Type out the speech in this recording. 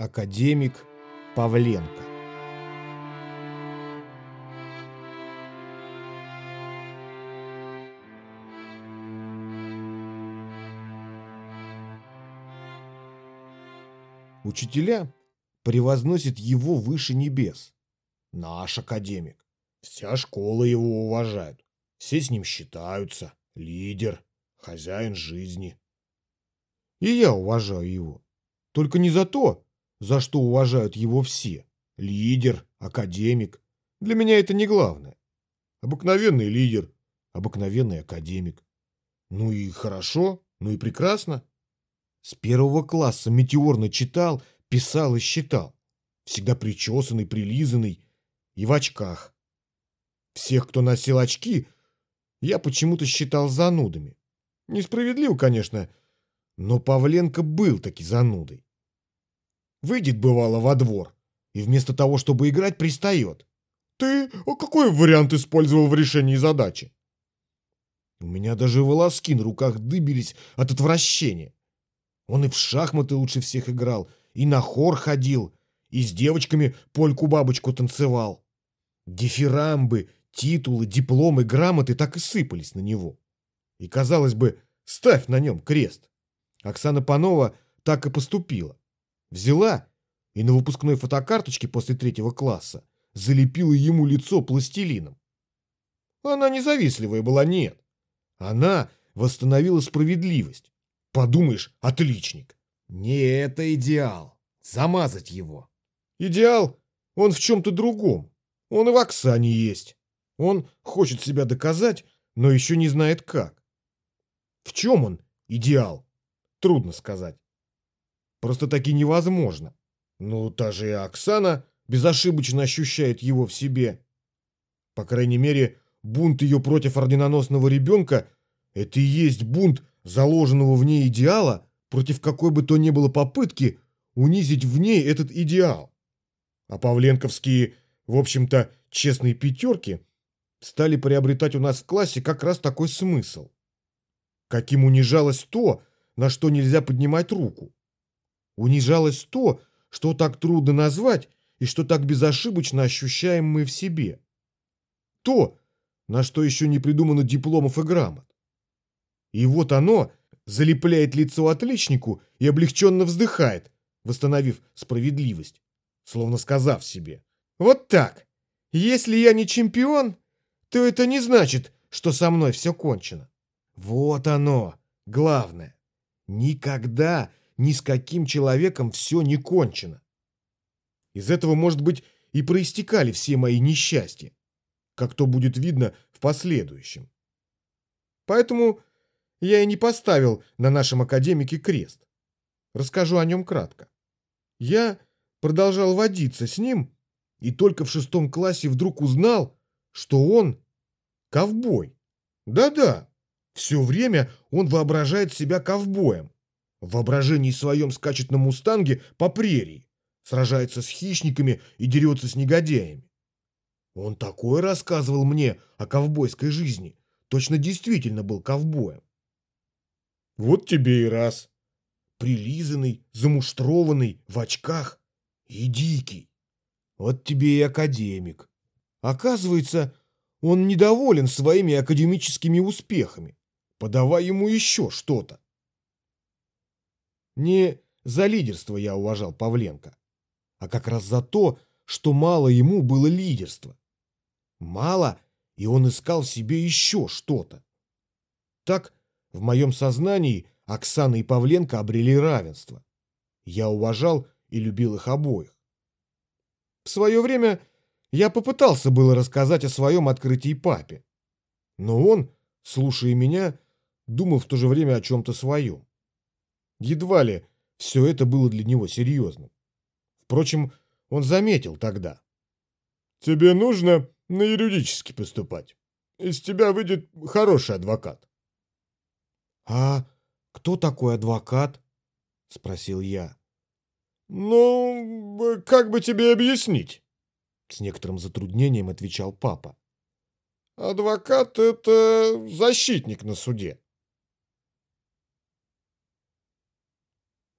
Академик Павленко Учителя превозносят его выше небес. Наш академик. Вся школа его уважает. Все с ним считаются. Лидер, хозяин жизни. И я уважаю его. Только не за то, за что уважают его все. Лидер, академик. Для меня это не главное. Обыкновенный лидер, обыкновенный академик. Ну и хорошо, ну и прекрасно. С первого класса метеорно читал, писал и считал. Всегда причесанный, прилизанный и в очках. Всех, кто носил очки, я почему-то считал занудами. Несправедливо, конечно, но Павленко был таки занудой. Выйдет, бывало, во двор, и вместо того, чтобы играть, пристает. «Ты а какой вариант использовал в решении задачи?» У меня даже волоски на руках дыбились от отвращения. Он и в шахматы лучше всех играл, и на хор ходил, и с девочками польку-бабочку танцевал. Дифирамбы, титулы, дипломы, грамоты так и сыпались на него. И, казалось бы, ставь на нем крест. Оксана Панова так и поступила. Взяла и на выпускной фотокарточке после третьего класса залепила ему лицо пластилином. Она независливая была, нет. Она восстановила справедливость. Подумаешь, отличник. Не это идеал. Замазать его. Идеал, он в чем-то другом. Он и в Оксане есть. Он хочет себя доказать, но еще не знает как. В чем он идеал? Трудно сказать. Просто таки невозможно. Ну, та же и Оксана безошибочно ощущает его в себе. По крайней мере, бунт ее против орденоносного ребенка – это и есть бунт заложенного в ней идеала против какой бы то ни было попытки унизить в ней этот идеал. А павленковские, в общем-то, честные пятерки стали приобретать у нас в классе как раз такой смысл. Каким унижалось то, на что нельзя поднимать руку. Унижалось то, что так трудно назвать и что так безошибочно ощущаем мы в себе. То, на что еще не придумано дипломов и грамот. И вот оно залепляет лицо отличнику и облегченно вздыхает, восстановив справедливость, словно сказав себе. Вот так. Если я не чемпион, то это не значит, что со мной все кончено. Вот оно, главное. Никогда ни с каким человеком все не кончено. Из этого, может быть, и проистекали все мои несчастья, как то будет видно в последующем. Поэтому я и не поставил на нашем академике крест. Расскажу о нем кратко. Я продолжал водиться с ним и только в шестом классе вдруг узнал, что он ковбой. Да-да, все время он воображает себя ковбоем. В воображении своем скачет на мустанге по прерии, сражается с хищниками и дерется с негодяями. Он такое рассказывал мне о ковбойской жизни, точно действительно был ковбоем. Вот тебе и раз. Прилизанный, замуштрованный, в очках и дикий. Вот тебе и академик. Оказывается, он недоволен своими академическими успехами. Подавай ему еще что-то. Не за лидерство я уважал Павленко, а как раз за то, что мало ему было лидерства. Мало, и он искал в себе еще что-то. Так в моем сознании Оксана и Павленко обрели равенство. Я уважал и любил их обоих. В свое время я попытался было рассказать о своем открытии папе. Но он, слушая меня, думал в то же время о чем-то своем. Едва ли все это было для него серьезным. Впрочем, он заметил тогда. «Тебе нужно на юридически поступать. Из тебя выйдет хороший адвокат. «А кто такой адвокат?» — спросил я. «Ну, как бы тебе объяснить?» С некоторым затруднением отвечал папа. «Адвокат — это защитник на суде.